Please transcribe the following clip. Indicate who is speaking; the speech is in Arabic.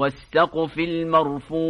Speaker 1: والسقف المرفوع.